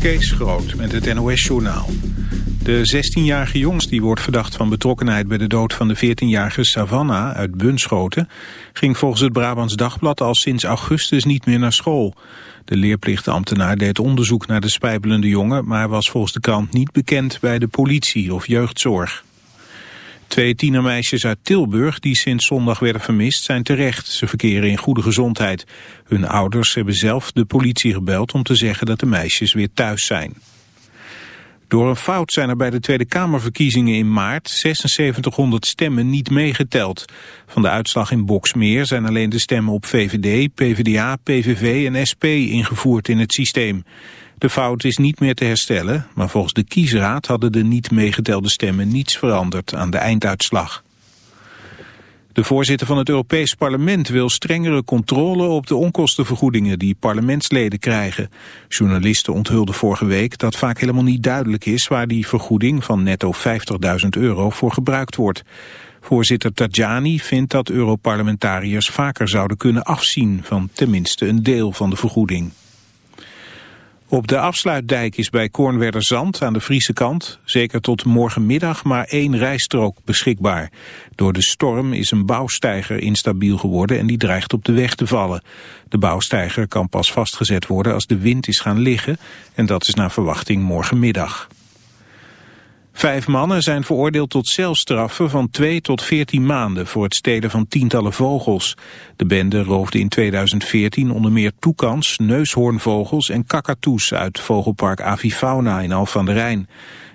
Kees Groot met het NOS-journaal. De 16-jarige jongens die wordt verdacht van betrokkenheid bij de dood van de 14-jarige Savannah uit Bunschoten... ging volgens het Brabants Dagblad al sinds augustus niet meer naar school. De leerplichtambtenaar deed onderzoek naar de spijbelende jongen... maar was volgens de krant niet bekend bij de politie of jeugdzorg. Twee tienermeisjes uit Tilburg die sinds zondag werden vermist zijn terecht. Ze verkeren in goede gezondheid. Hun ouders hebben zelf de politie gebeld om te zeggen dat de meisjes weer thuis zijn. Door een fout zijn er bij de Tweede Kamerverkiezingen in maart 7600 stemmen niet meegeteld. Van de uitslag in Boksmeer zijn alleen de stemmen op VVD, PvdA, PVV en SP ingevoerd in het systeem. De fout is niet meer te herstellen, maar volgens de kiesraad hadden de niet meegetelde stemmen niets veranderd aan de einduitslag. De voorzitter van het Europees Parlement wil strengere controle op de onkostenvergoedingen die parlementsleden krijgen. Journalisten onthulden vorige week dat vaak helemaal niet duidelijk is waar die vergoeding van netto 50.000 euro voor gebruikt wordt. Voorzitter Tajani vindt dat Europarlementariërs vaker zouden kunnen afzien van tenminste een deel van de vergoeding. Op de afsluitdijk is bij Zand aan de Friese kant zeker tot morgenmiddag maar één rijstrook beschikbaar. Door de storm is een bouwsteiger instabiel geworden en die dreigt op de weg te vallen. De bouwsteiger kan pas vastgezet worden als de wind is gaan liggen en dat is naar verwachting morgenmiddag. Vijf mannen zijn veroordeeld tot celstraffen van 2 tot 14 maanden voor het stelen van tientallen vogels. De bende roofde in 2014 onder meer toekans, neushoornvogels en kakatoes uit vogelpark Avifauna in Alphen aan de Rijn.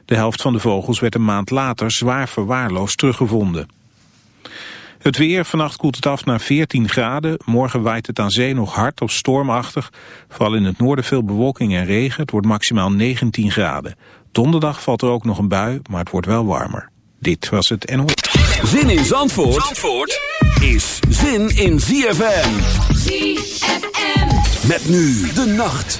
De helft van de vogels werd een maand later zwaar verwaarloosd teruggevonden. Het weer, vannacht koelt het af naar 14 graden. Morgen waait het aan zee nog hard of stormachtig. Vooral in het noorden veel bewolking en regen. Het wordt maximaal 19 graden. Donderdag valt er ook nog een bui, maar het wordt wel warmer. Dit was het NO. Zin in Zandvoort, Zandvoort is zin in ZFM. ZFM. Met nu de nacht.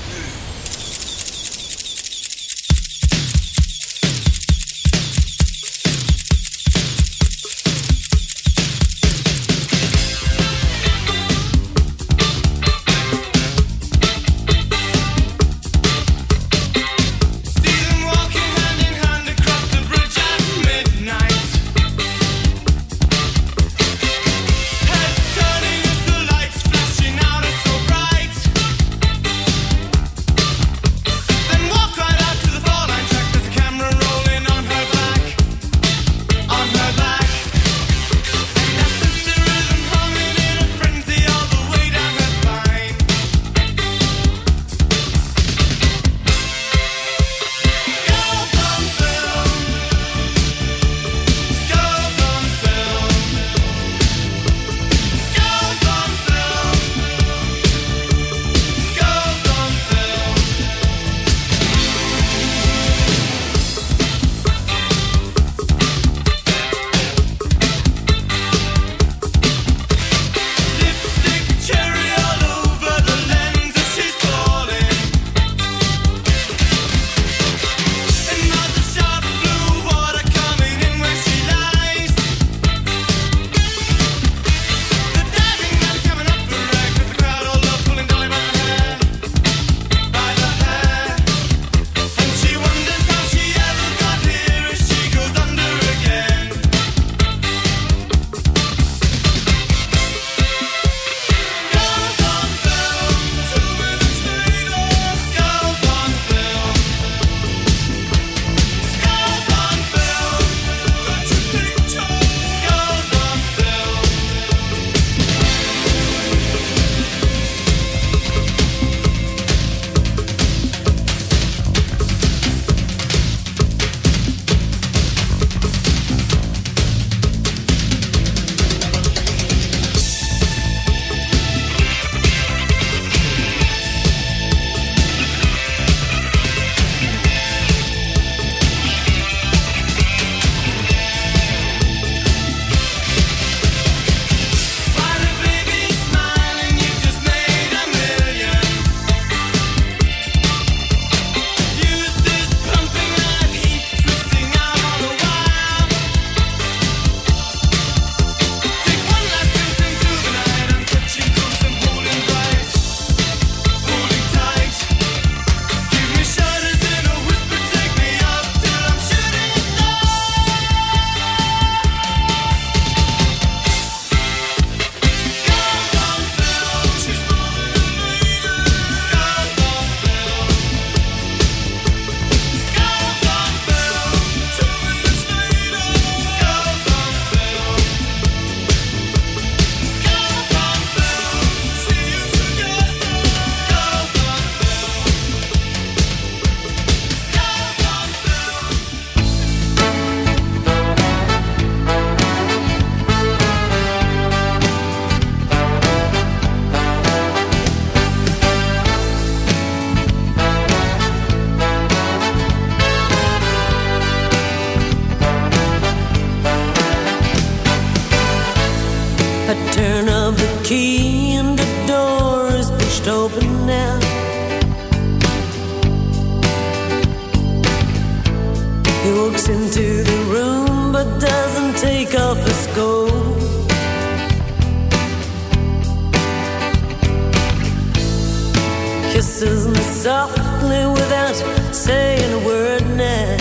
saying a word now.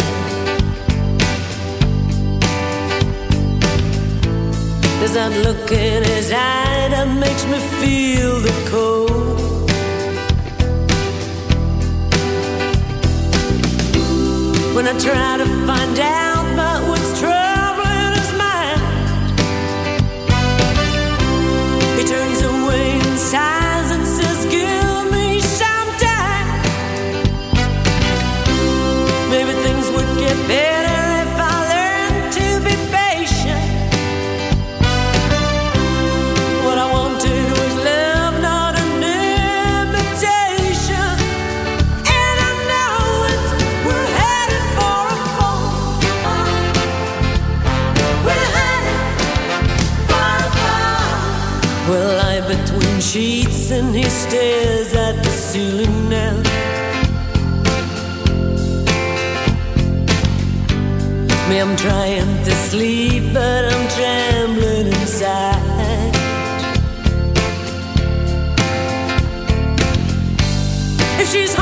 There's that look in his eye that makes me feel the cold. When I try she's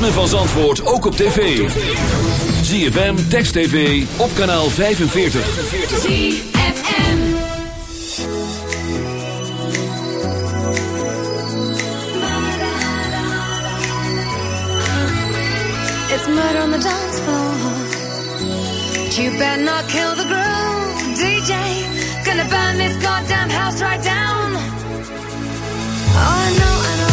ritme van Zandvoort ook op tv. ZFM, Text TV, op kanaal 45. ZFM It's murder on the dance floor. You better not kill the groove, DJ Gonna burn this goddamn house right down. Oh, I know, I know.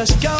Just go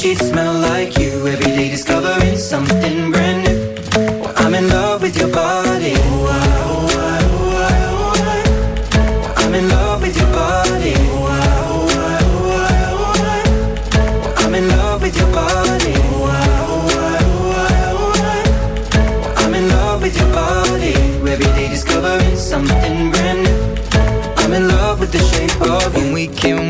Sheets smell like you. Every day discovering something brand new. Well, I'm in love with your body. Oh, I, oh, I, oh, I, oh, I. Well, I'm in love with your body. Oh, I, oh, I, oh, I, oh, I. Well, I'm in love with your body. Oh, I, oh, I, oh, I, oh, I. Well, I'm in love with your body. Every day discovering something brand new. I'm in love with the shape of you. When we can,